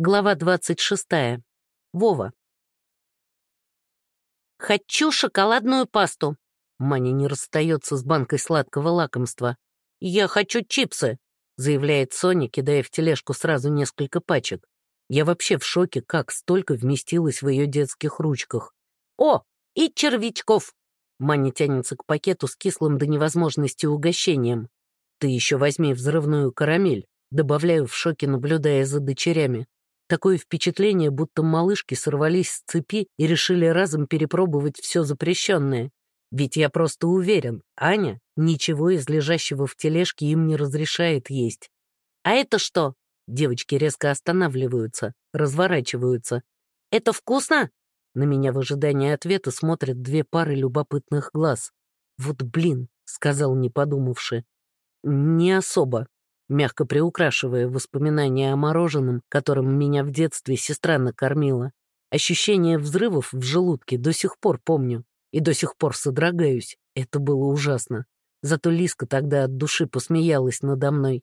Глава 26. Вова. «Хочу шоколадную пасту!» Маня не расстается с банкой сладкого лакомства. «Я хочу чипсы!» заявляет Соня, кидая в тележку сразу несколько пачек. Я вообще в шоке, как столько вместилось в ее детских ручках. «О, и червячков!» Маня тянется к пакету с кислым до невозможности угощением. «Ты еще возьми взрывную карамель», добавляю в шоке, наблюдая за дочерями. Такое впечатление, будто малышки сорвались с цепи и решили разом перепробовать все запрещенное. Ведь я просто уверен, Аня ничего из лежащего в тележке им не разрешает есть. «А это что?» Девочки резко останавливаются, разворачиваются. «Это вкусно?» На меня в ожидании ответа смотрят две пары любопытных глаз. «Вот блин», — сказал, не подумавши. «Не особо», мягко приукрашивая воспоминания о мороженом, которым меня в детстве сестра накормила. Ощущение взрывов в желудке до сих пор помню и до сих пор содрогаюсь. Это было ужасно. Зато Лиска тогда от души посмеялась надо мной.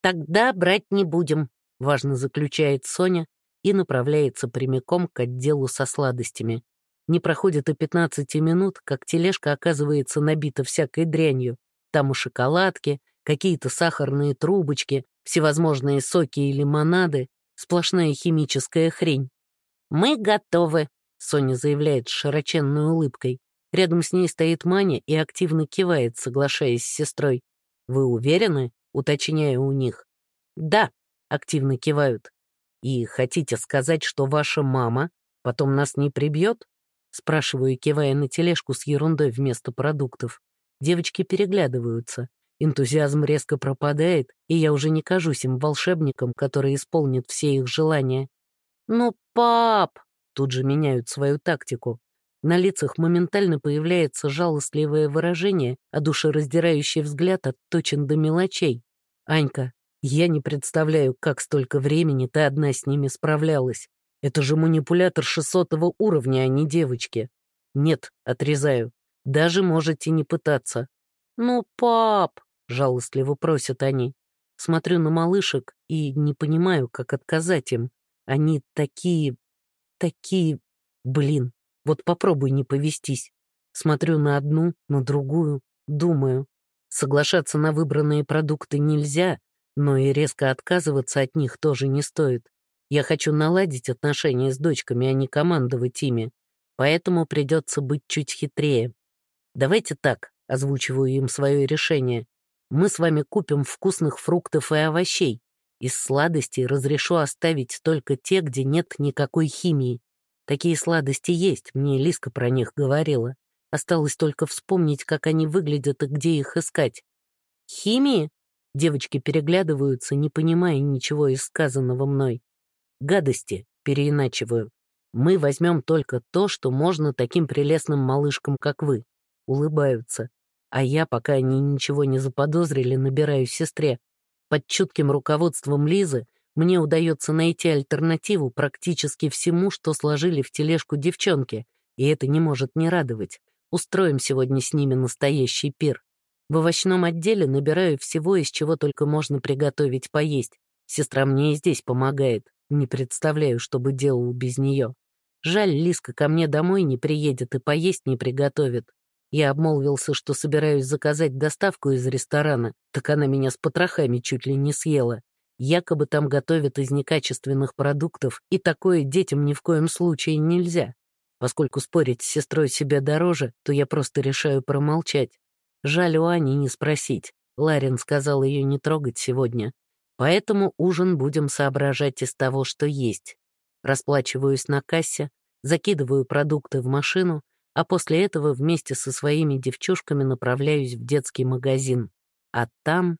«Тогда брать не будем», — важно заключает Соня и направляется прямиком к отделу со сладостями. Не проходит и 15 минут, как тележка оказывается набита всякой дрянью. Там и шоколадки, какие-то сахарные трубочки, всевозможные соки и лимонады, сплошная химическая хрень. «Мы готовы», — Соня заявляет с широченной улыбкой. Рядом с ней стоит Маня и активно кивает, соглашаясь с сестрой. «Вы уверены?» — уточняю у них. «Да», — активно кивают. «И хотите сказать, что ваша мама потом нас не прибьет?» Спрашиваю, кивая на тележку с ерундой вместо продуктов. Девочки переглядываются. Энтузиазм резко пропадает, и я уже не кажусь им волшебником, который исполнит все их желания. «Ну, пап!» Тут же меняют свою тактику. На лицах моментально появляется жалостливое выражение, а душераздирающий взгляд отточен до мелочей. «Анька, я не представляю, как столько времени ты одна с ними справлялась. Это же манипулятор 600 уровня, а не девочки. Нет, отрезаю. Даже можете не пытаться. Ну, пап, — жалостливо просят они. Смотрю на малышек и не понимаю, как отказать им. Они такие... такие... Блин, вот попробуй не повестись. Смотрю на одну, на другую, думаю. Соглашаться на выбранные продукты нельзя, но и резко отказываться от них тоже не стоит. Я хочу наладить отношения с дочками, а не командовать ими. Поэтому придется быть чуть хитрее. Давайте так, озвучиваю им свое решение мы с вами купим вкусных фруктов и овощей. Из сладостей разрешу оставить только те, где нет никакой химии. Такие сладости есть, мне Лиска про них говорила. Осталось только вспомнить, как они выглядят и где их искать. Химии? Девочки переглядываются, не понимая ничего из сказанного мной. Гадости, переиначиваю. Мы возьмем только то, что можно таким прелестным малышкам, как вы. Улыбаются. А я, пока они ничего не заподозрили, набираю сестре. Под чутким руководством Лизы мне удается найти альтернативу практически всему, что сложили в тележку девчонки, и это не может не радовать. Устроим сегодня с ними настоящий пир. В овощном отделе набираю всего, из чего только можно приготовить поесть. Сестра мне и здесь помогает. Не представляю, что бы делал без нее. Жаль, Лиска ко мне домой не приедет и поесть не приготовит. Я обмолвился, что собираюсь заказать доставку из ресторана, так она меня с потрохами чуть ли не съела. Якобы там готовят из некачественных продуктов, и такое детям ни в коем случае нельзя. Поскольку спорить с сестрой себе дороже, то я просто решаю промолчать. Жаль у Ани не спросить. Ларин сказал ее не трогать сегодня. Поэтому ужин будем соображать из того, что есть. Расплачиваюсь на кассе, закидываю продукты в машину а после этого вместе со своими девчушками направляюсь в детский магазин. А там...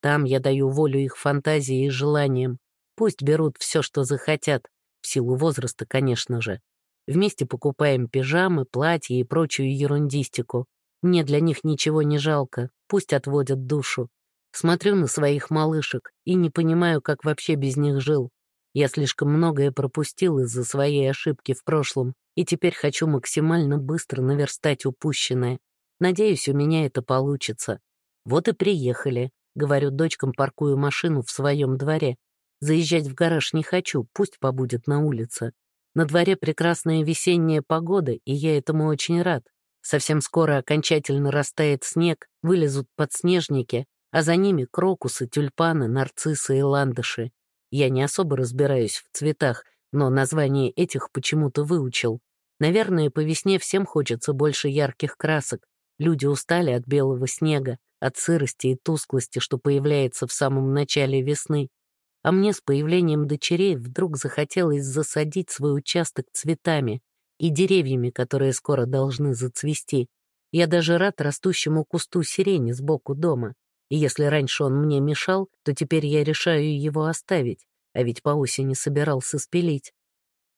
Там я даю волю их фантазии и желаниям. Пусть берут все, что захотят, в силу возраста, конечно же. Вместе покупаем пижамы, платья и прочую ерундистику. Мне для них ничего не жалко, пусть отводят душу. Смотрю на своих малышек и не понимаю, как вообще без них жил. Я слишком многое пропустил из-за своей ошибки в прошлом, и теперь хочу максимально быстро наверстать упущенное. Надеюсь, у меня это получится. Вот и приехали. Говорю дочкам, паркую машину в своем дворе. Заезжать в гараж не хочу, пусть побудет на улице. На дворе прекрасная весенняя погода, и я этому очень рад. Совсем скоро окончательно растает снег, вылезут подснежники, а за ними крокусы, тюльпаны, нарциссы и ландыши. Я не особо разбираюсь в цветах, но название этих почему-то выучил. Наверное, по весне всем хочется больше ярких красок. Люди устали от белого снега, от сырости и тусклости, что появляется в самом начале весны. А мне с появлением дочерей вдруг захотелось засадить свой участок цветами и деревьями, которые скоро должны зацвести. Я даже рад растущему кусту сирени сбоку дома. И если раньше он мне мешал, то теперь я решаю его оставить, а ведь по осени собирался спилить.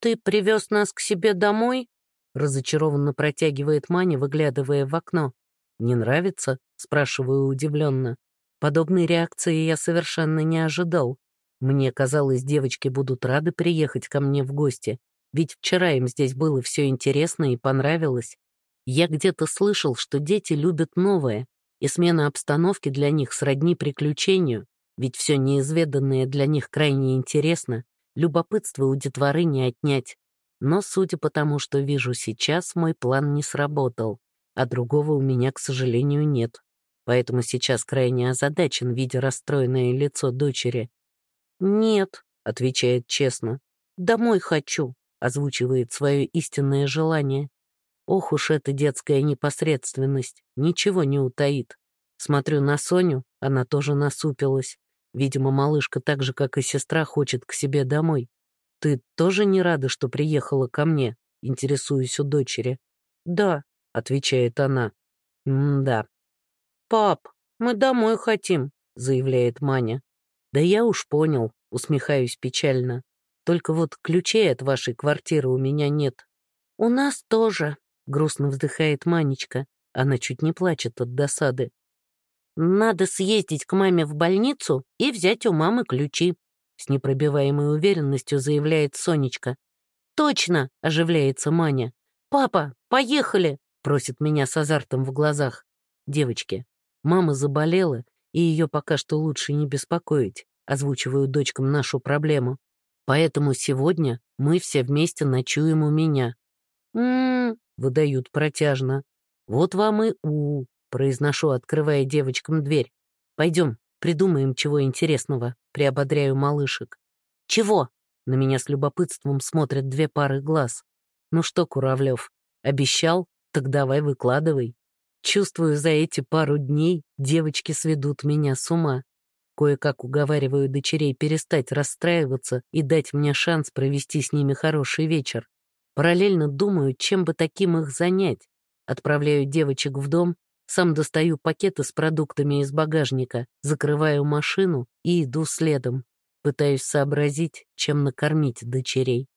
«Ты привез нас к себе домой?» разочарованно протягивает Маня, выглядывая в окно. «Не нравится?» — спрашиваю удивленно. Подобной реакции я совершенно не ожидал. Мне казалось, девочки будут рады приехать ко мне в гости, ведь вчера им здесь было все интересно и понравилось. Я где-то слышал, что дети любят новое, и смена обстановки для них сродни приключению, ведь все неизведанное для них крайне интересно, любопытство у детворы не отнять. Но, судя по тому, что вижу сейчас, мой план не сработал, а другого у меня, к сожалению, нет. Поэтому сейчас крайне озадачен, видя расстроенное лицо дочери. «Нет», — отвечает честно, — «домой хочу», — озвучивает свое истинное желание. Ох уж эта детская непосредственность, ничего не утаит. Смотрю на Соню, она тоже насупилась. Видимо, малышка так же, как и сестра, хочет к себе домой. «Ты тоже не рада, что приехала ко мне?» — интересуюсь у дочери. «Да», — отвечает она. «М-да». «Пап, мы домой хотим», — заявляет Маня. «Да я уж понял», — усмехаюсь печально. «Только вот ключей от вашей квартиры у меня нет». «У нас тоже», — грустно вздыхает Манечка. Она чуть не плачет от досады. «Надо съездить к маме в больницу и взять у мамы ключи», — с непробиваемой уверенностью заявляет Сонечка. «Точно!» — оживляется Маня. «Папа, поехали!» — просит меня с азартом в глазах. «Девочки, мама заболела, и ее пока что лучше не беспокоить, озвучиваю дочкам нашу проблему. Поэтому сегодня мы все вместе ночуем у меня. «М-м-м», выдают протяжно. «Вот вам и у произношу, открывая девочкам дверь. «Пойдем, придумаем чего интересного», — приободряю малышек. «Чего?» — на меня с любопытством смотрят две пары глаз. «Ну что, Куравлев, обещал? Так давай выкладывай». Чувствую, за эти пару дней девочки сведут меня с ума. Кое-как уговариваю дочерей перестать расстраиваться и дать мне шанс провести с ними хороший вечер. Параллельно думаю, чем бы таким их занять. Отправляю девочек в дом, сам достаю пакеты с продуктами из багажника, закрываю машину и иду следом. Пытаюсь сообразить, чем накормить дочерей.